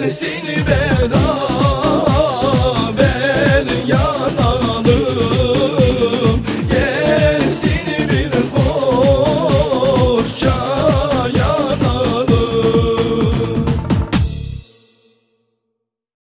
yanalım Gelsin beraber